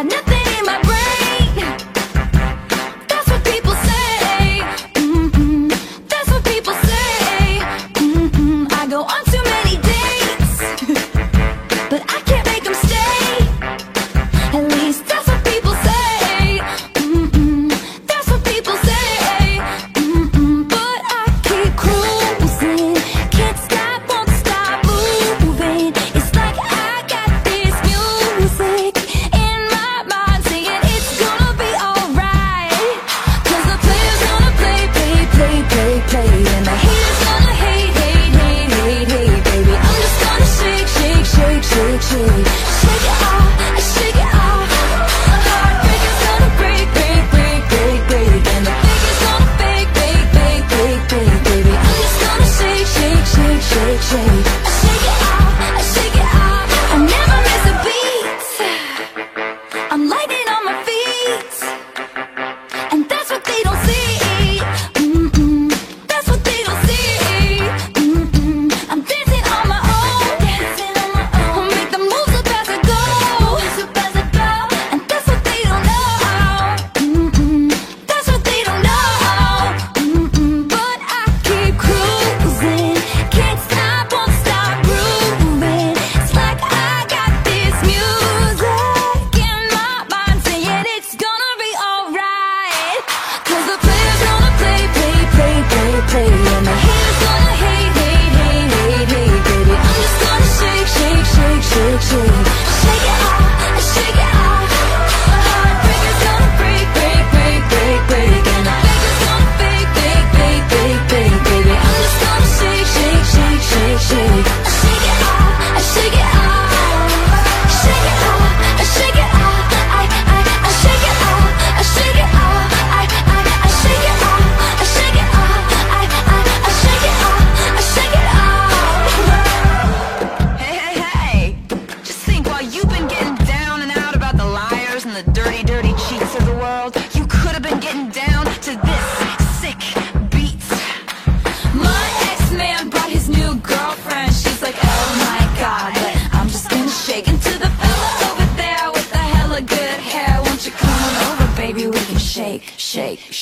got nothing soon.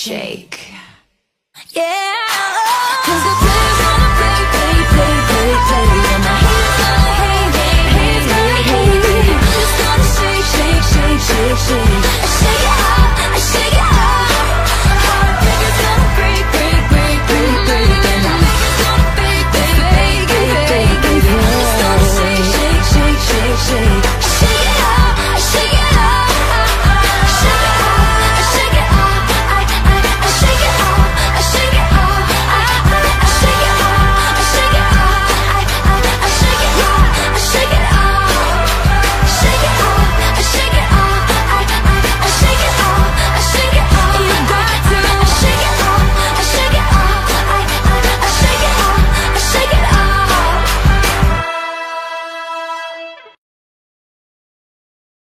shake. Yeah.